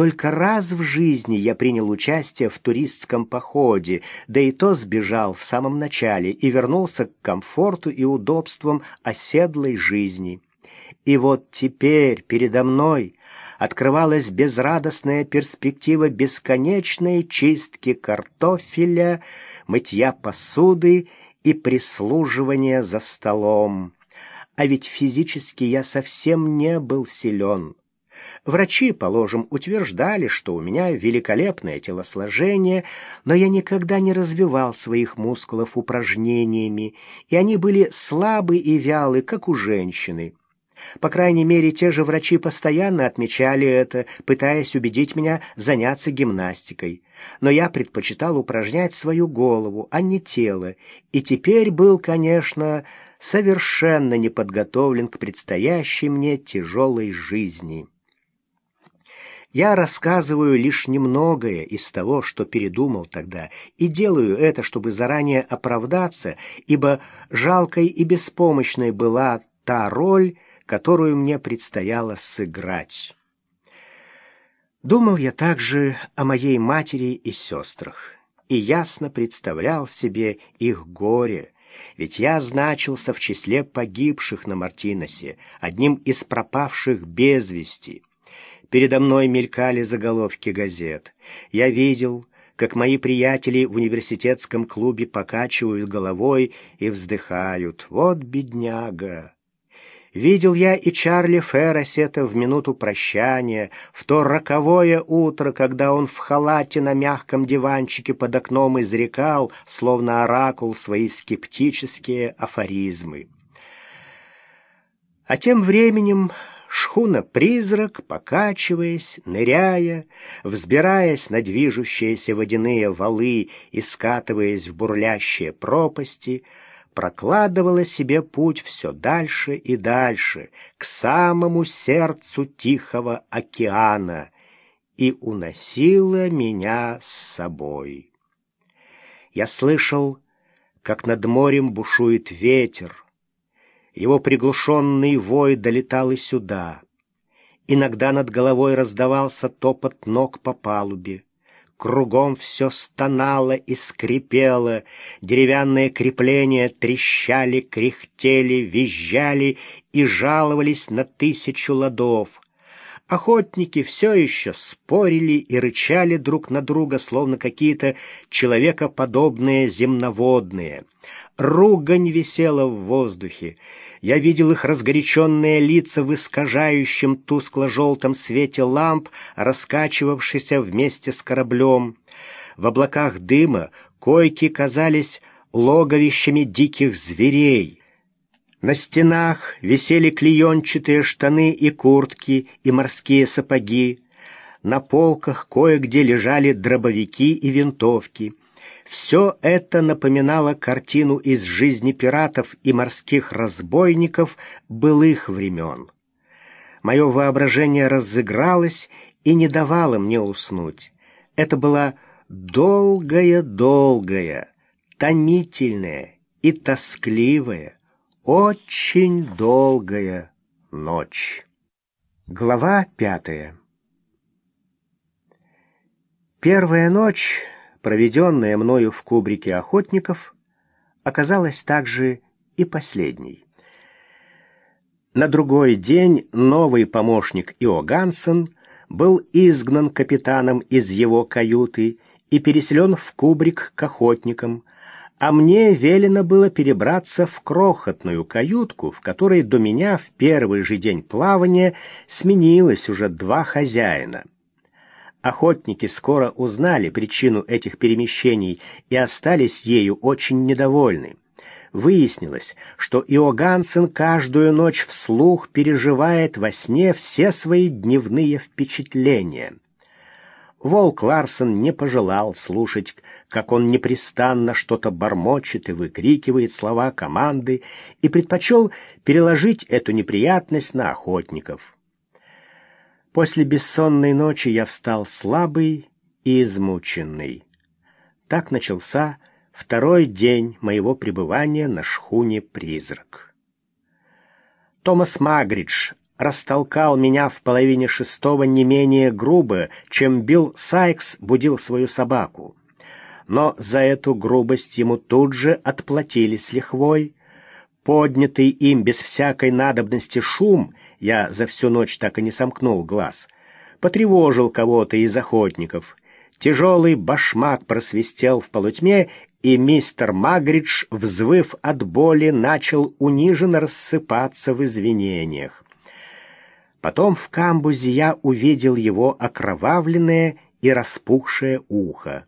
Только раз в жизни я принял участие в туристском походе, да и то сбежал в самом начале и вернулся к комфорту и удобствам оседлой жизни. И вот теперь передо мной открывалась безрадостная перспектива бесконечной чистки картофеля, мытья посуды и прислуживания за столом. А ведь физически я совсем не был силен. Врачи, положим, утверждали, что у меня великолепное телосложение, но я никогда не развивал своих мускулов упражнениями, и они были слабы и вялы, как у женщины. По крайней мере, те же врачи постоянно отмечали это, пытаясь убедить меня заняться гимнастикой. Но я предпочитал упражнять свою голову, а не тело, и теперь был, конечно, совершенно не подготовлен к предстоящей мне тяжелой жизни. Я рассказываю лишь немногое из того, что передумал тогда, и делаю это, чтобы заранее оправдаться, ибо жалкой и беспомощной была та роль, которую мне предстояло сыграть. Думал я также о моей матери и сестрах, и ясно представлял себе их горе, ведь я значился в числе погибших на Мартиносе, одним из пропавших без вести. Передо мной мелькали заголовки газет. Я видел, как мои приятели в университетском клубе покачивают головой и вздыхают. «Вот бедняга!» Видел я и Чарли Ферросета в минуту прощания, в то роковое утро, когда он в халате на мягком диванчике под окном изрекал, словно оракул, свои скептические афоризмы. А тем временем шхуна-призрак, покачиваясь, ныряя, взбираясь на движущиеся водяные валы и скатываясь в бурлящие пропасти, прокладывала себе путь все дальше и дальше, к самому сердцу Тихого океана, и уносила меня с собой. Я слышал, как над морем бушует ветер. Его приглушенный вой долетал и сюда. Иногда над головой раздавался топот ног по палубе. Кругом все стонало и скрипело, деревянные крепления трещали, кряхтели, визжали и жаловались на тысячу ладов. Охотники все еще спорили и рычали друг на друга, словно какие-то человекоподобные земноводные. Ругань висела в воздухе. Я видел их разгоряченные лица в искажающем тускло-желтом свете ламп, раскачивавшихся вместе с кораблем. В облаках дыма койки казались логовищами диких зверей. На стенах висели клеенчатые штаны и куртки, и морские сапоги. На полках кое-где лежали дробовики и винтовки. Все это напоминало картину из жизни пиратов и морских разбойников былых времен. Мое воображение разыгралось и не давало мне уснуть. Это была долгая-долгая, томительная и тоскливая, очень долгая ночь. Глава пятая. Первая ночь, проведенная мною в кубрике охотников, оказалась также и последней. На другой день новый помощник Иогансен был изгнан капитаном из его каюты и переселен в кубрик к охотникам, а мне велено было перебраться в крохотную каютку, в которой до меня в первый же день плавания сменилось уже два хозяина. Охотники скоро узнали причину этих перемещений и остались ею очень недовольны. Выяснилось, что Иогансен каждую ночь вслух переживает во сне все свои дневные впечатления — Волк Ларсон не пожелал слушать, как он непрестанно что-то бормочет и выкрикивает слова команды, и предпочел переложить эту неприятность на охотников. После бессонной ночи я встал слабый и измученный. Так начался второй день моего пребывания на шхуне «Призрак». Томас Магридж растолкал меня в половине шестого не менее грубо, чем Билл Сайкс будил свою собаку. Но за эту грубость ему тут же отплатили с лихвой. Поднятый им без всякой надобности шум, я за всю ночь так и не сомкнул глаз, потревожил кого-то из охотников. Тяжелый башмак просвистел в полутьме, и мистер Магридж, взвыв от боли, начал униженно рассыпаться в извинениях. Потом в камбузе я увидел его окровавленное и распухшее ухо.